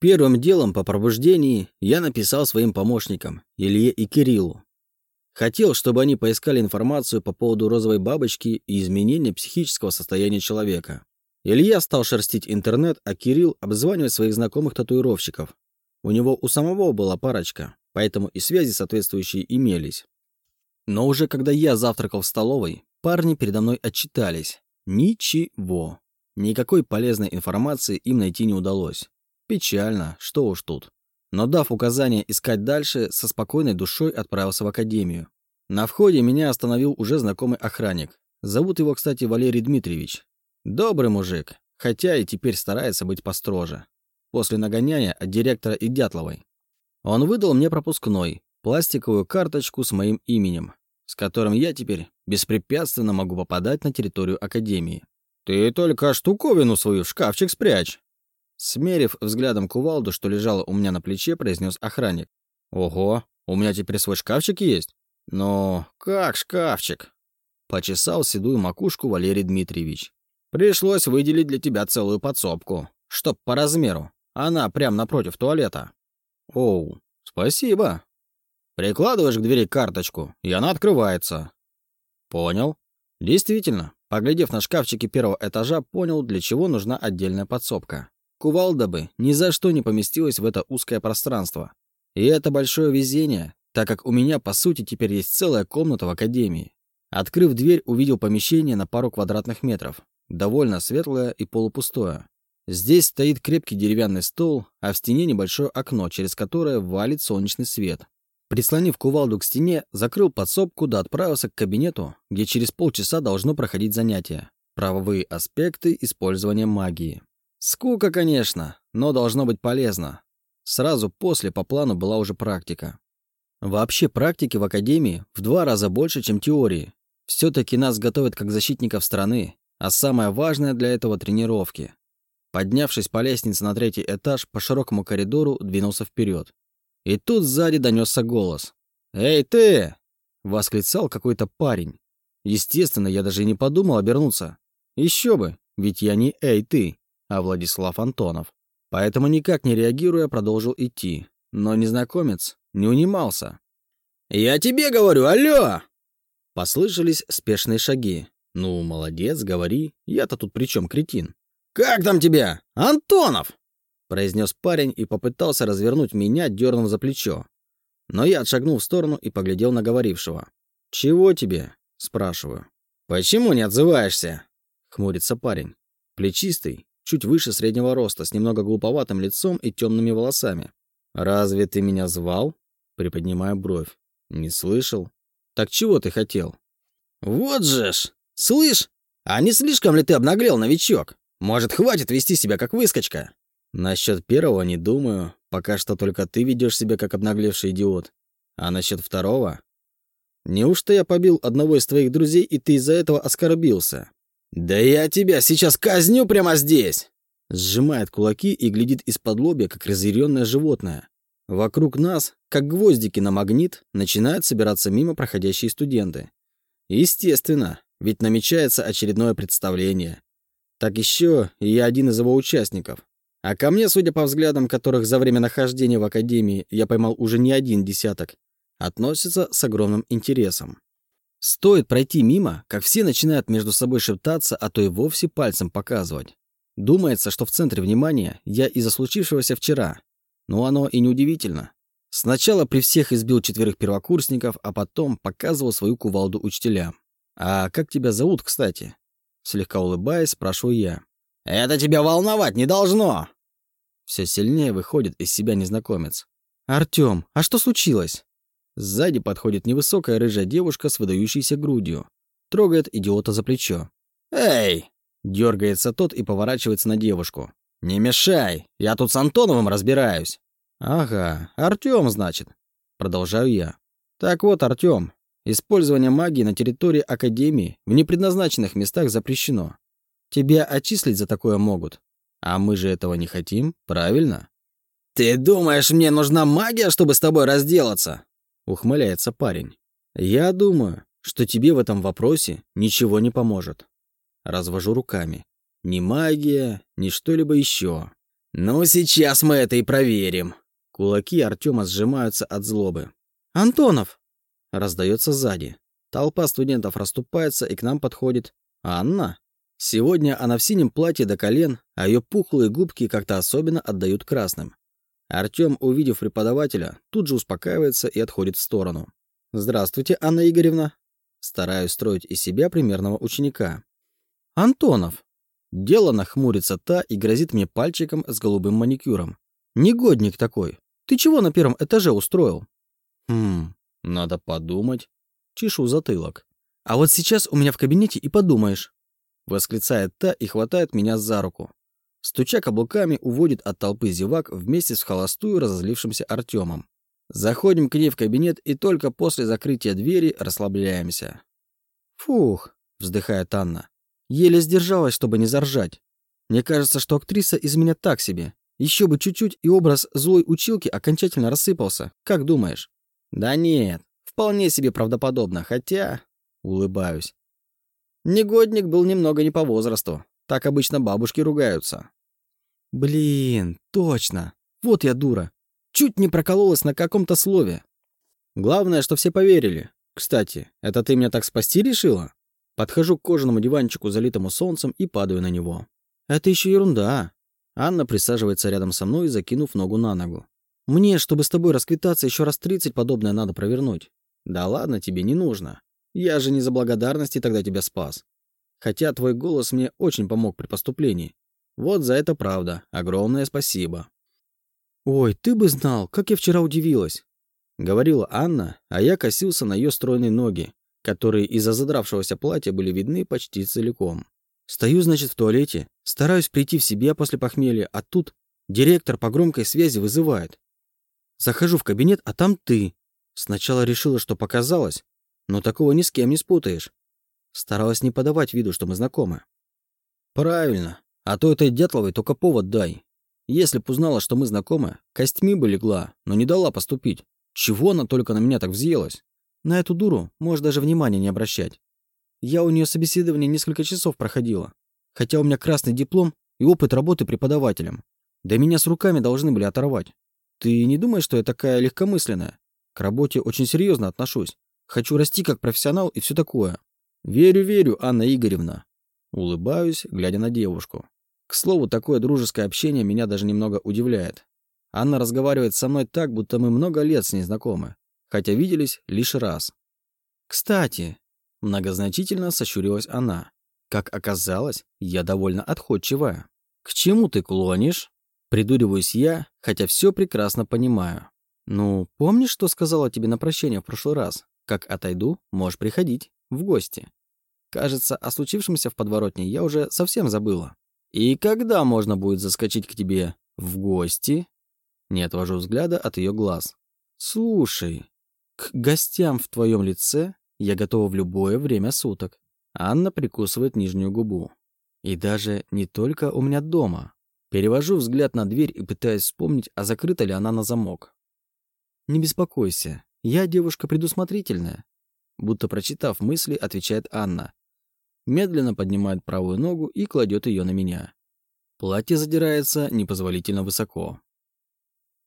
Первым делом по пробуждении я написал своим помощникам, Илье и Кириллу. Хотел, чтобы они поискали информацию по поводу розовой бабочки и изменения психического состояния человека. Илья стал шерстить интернет, а Кирилл обзванивать своих знакомых татуировщиков. У него у самого была парочка, поэтому и связи соответствующие имелись. Но уже когда я завтракал в столовой, парни передо мной отчитались. Ничего. Никакой полезной информации им найти не удалось. Печально, что уж тут. Но дав указание искать дальше, со спокойной душой отправился в академию. На входе меня остановил уже знакомый охранник. Зовут его, кстати, Валерий Дмитриевич. Добрый мужик, хотя и теперь старается быть построже. После нагоняния от директора и Дятловой. Он выдал мне пропускной, пластиковую карточку с моим именем, с которым я теперь беспрепятственно могу попадать на территорию Академии. «Ты только штуковину свою в шкафчик спрячь!» Смерив взглядом кувалду, что лежала у меня на плече, произнес охранник. «Ого, у меня теперь свой шкафчик есть?» «Ну, как шкафчик?» Почесал седую макушку Валерий Дмитриевич. «Пришлось выделить для тебя целую подсобку, чтоб по размеру. Она прямо напротив туалета». «Оу, спасибо». Прикладываешь к двери карточку, и она открывается. Понял. Действительно, поглядев на шкафчики первого этажа, понял, для чего нужна отдельная подсобка. Кувалда бы ни за что не поместилась в это узкое пространство. И это большое везение, так как у меня, по сути, теперь есть целая комната в академии. Открыв дверь, увидел помещение на пару квадратных метров. Довольно светлое и полупустое. Здесь стоит крепкий деревянный стол, а в стене небольшое окно, через которое валит солнечный свет. Прислонив кувалду к стене, закрыл подсобку да отправился к кабинету, где через полчаса должно проходить занятие. Правовые аспекты использования магии. Скука, конечно, но должно быть полезно. Сразу после по плану была уже практика. Вообще практики в академии в два раза больше, чем теории. Все-таки нас готовят как защитников страны, а самое важное для этого — тренировки. Поднявшись по лестнице на третий этаж, по широкому коридору двинулся вперед. И тут сзади донесся голос. «Эй, ты!» — восклицал какой-то парень. Естественно, я даже и не подумал обернуться. Еще бы, ведь я не «Эй, ты!» А Владислав Антонов. Поэтому никак не реагируя, продолжил идти. Но незнакомец не унимался. «Я тебе говорю, алло!» Послышались спешные шаги. «Ну, молодец, говори. Я-то тут при чем, кретин?» «Как там тебя? Антонов!» произнес парень и попытался развернуть меня, дернув за плечо. Но я отшагнул в сторону и поглядел на говорившего. «Чего тебе?» – спрашиваю. «Почему не отзываешься?» – хмурится парень. Плечистый, чуть выше среднего роста, с немного глуповатым лицом и темными волосами. «Разве ты меня звал?» Приподнимаю бровь. «Не слышал?» «Так чего ты хотел?» «Вот же ж! Слышь, а не слишком ли ты обнаглел, новичок? Может, хватит вести себя как выскочка?» «Насчет первого не думаю. Пока что только ты ведешь себя как обнаглевший идиот. А насчет второго? Неужто я побил одного из твоих друзей, и ты из-за этого оскорбился?» «Да я тебя сейчас казню прямо здесь!» Сжимает кулаки и глядит из-под лобья, как разъяренное животное. Вокруг нас, как гвоздики на магнит, начинают собираться мимо проходящие студенты. Естественно, ведь намечается очередное представление. Так еще и я один из его участников. А ко мне, судя по взглядам, которых за время нахождения в академии я поймал уже не один десяток, относятся с огромным интересом. Стоит пройти мимо, как все начинают между собой шептаться, а то и вовсе пальцем показывать. Думается, что в центре внимания я из-за случившегося вчера. Но оно и неудивительно. Сначала при всех избил четверых первокурсников, а потом показывал свою кувалду учителям. «А как тебя зовут, кстати?» Слегка улыбаясь, спрашиваю я. «Это тебя волновать не должно!» Все сильнее выходит из себя незнакомец. «Артём, а что случилось?» Сзади подходит невысокая рыжая девушка с выдающейся грудью. Трогает идиота за плечо. «Эй!» Дергается тот и поворачивается на девушку. «Не мешай! Я тут с Антоновым разбираюсь!» «Ага, Артём, значит!» Продолжаю я. «Так вот, Артём, использование магии на территории Академии в непредназначенных местах запрещено. Тебя отчислить за такое могут. А мы же этого не хотим, правильно?» «Ты думаешь, мне нужна магия, чтобы с тобой разделаться?» Ухмыляется парень. Я думаю, что тебе в этом вопросе ничего не поможет. Развожу руками. Ни магия, ни что-либо еще. Ну, сейчас мы это и проверим. Кулаки Артема сжимаются от злобы. «Антонов!» Раздается сзади. Толпа студентов расступается, и к нам подходит Анна. Сегодня она в синем платье до колен, а ее пухлые губки как-то особенно отдают красным. Артем, увидев преподавателя, тут же успокаивается и отходит в сторону. «Здравствуйте, Анна Игоревна». Стараюсь строить из себя примерного ученика. «Антонов!» Дело нахмурится та и грозит мне пальчиком с голубым маникюром. «Негодник такой! Ты чего на первом этаже устроил?» «Хм, надо подумать». Чешу затылок. «А вот сейчас у меня в кабинете и подумаешь. Восклицает та и хватает меня за руку. Стуча каблуками, уводит от толпы зевак вместе с холостую разозлившимся Артемом. Заходим к ней в кабинет и только после закрытия двери расслабляемся. «Фух», — вздыхает Анна. «Еле сдержалась, чтобы не заржать. Мне кажется, что актриса из меня так себе. Еще бы чуть-чуть, и образ злой училки окончательно рассыпался. Как думаешь?» «Да нет, вполне себе правдоподобно, хотя...» Улыбаюсь. Негодник был немного не по возрасту. Так обычно бабушки ругаются. Блин, точно. Вот я дура. Чуть не прокололась на каком-то слове. Главное, что все поверили. Кстати, это ты меня так спасти решила? Подхожу к кожаному диванчику, залитому солнцем, и падаю на него. Это еще ерунда. Анна присаживается рядом со мной, закинув ногу на ногу. Мне, чтобы с тобой расквитаться, еще раз тридцать подобное надо провернуть. Да ладно, тебе не нужно. Я же не за благодарности тогда тебя спас. Хотя твой голос мне очень помог при поступлении. Вот за это правда. Огромное спасибо. Ой, ты бы знал, как я вчера удивилась. Говорила Анна, а я косился на ее стройные ноги, которые из-за задравшегося платья были видны почти целиком. Стою, значит, в туалете, стараюсь прийти в себя после похмелья, а тут директор по громкой связи вызывает. Захожу в кабинет, а там ты. Сначала решила, что показалось, но такого ни с кем не спутаешь. Старалась не подавать виду, что мы знакомы. Правильно. А то этой Дятловой только повод дай. Если б узнала, что мы знакомы, костьми бы легла, но не дала поступить. Чего она только на меня так взъелась? На эту дуру можешь даже внимания не обращать. Я у нее собеседование несколько часов проходила. Хотя у меня красный диплом и опыт работы преподавателем. Да меня с руками должны были оторвать. Ты не думаешь, что я такая легкомысленная? К работе очень серьезно отношусь. Хочу расти как профессионал и все такое. Верю, верю, Анна Игоревна. Улыбаюсь, глядя на девушку. К слову, такое дружеское общение меня даже немного удивляет. Анна разговаривает со мной так, будто мы много лет с ней знакомы, хотя виделись лишь раз. Кстати, многозначительно сощурилась она. Как оказалось, я довольно отходчивая. К чему ты клонишь? Придуриваюсь я, хотя все прекрасно понимаю. Ну, помнишь, что сказала тебе на прощение в прошлый раз? Как отойду, можешь приходить в гости. Кажется, о случившемся в подворотне я уже совсем забыла. И когда можно будет заскочить к тебе в гости? Не отвожу взгляда от ее глаз. Слушай, к гостям в твоем лице я готова в любое время суток. Анна прикусывает нижнюю губу. И даже не только у меня дома. Перевожу взгляд на дверь и пытаюсь вспомнить, а закрыта ли она на замок. Не беспокойся, я девушка предусмотрительная. Будто прочитав мысли, отвечает Анна. Медленно поднимает правую ногу и кладет ее на меня. Платье задирается непозволительно высоко.